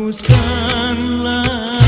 hapuskanlah